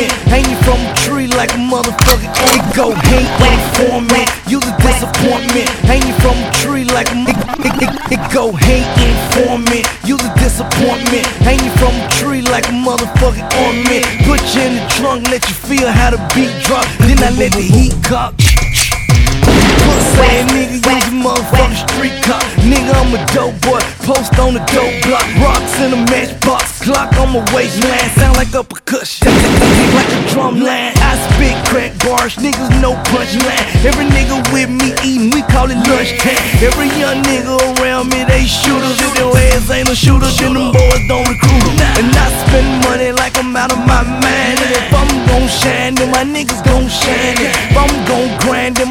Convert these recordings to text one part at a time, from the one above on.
informant. Hanging from a tree like a motherfucking motherfucker. It go hate informant. You the disappointment. Hanging from a tree like a it, it, it, it go hate informant. You the disappointment. Hanging from a tree like a motherfucking ornament. Put you in the trunk, let you feel how the beat drop. Then I let the heat cock. Pussy nigga, use a motherfucking street cop. Nigga, I'm a dope boy, post on the dope block. Rocks in a matchbox, clock on my waistline. Sound like a percussion, like a drum line. I spit crack bars, niggas no punchline. Every nigga with me eating, we call it lunchtime. Every young nigga around me, they shooters. If your ass ain't a shooter, then them boys don't recruit 'em. And I spend money like I'm out of my mind. And if I'm gon' shine, then my niggas gon' shine.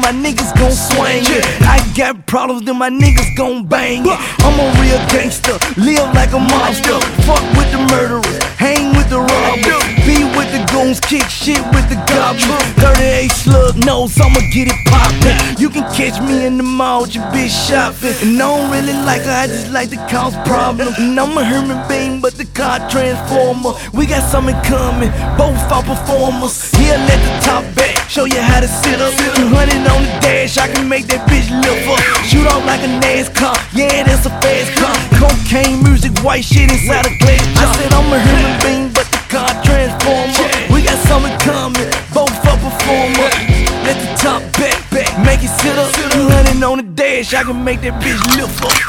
My niggas gon' swing. it. I got problems, then my niggas gon' bang. I'm a real gangster, live like a monster. Fuck with the murderers, hang with the robbers. Be with the goons, kick shit with the gobblers. 38 slug nose, I'ma get it poppin'. You can catch me in the mall, with your bitch shopping. And I don't really like her, I just like to cause problems. And I'm a Herman Bean, but the car transformer. We got something coming, both our performers. Here, let show you how to sit up. 200 on the dash, I can make that bitch lift up. Shoot off like a NASCAR, yeah, that's a fast car. Cocaine music, white shit inside a glass jar. I said I'm a human being, but the car transformer. We got something coming, both our performer. Let the top back, back, make it sit up. 200 on the dash, I can make that bitch lift up.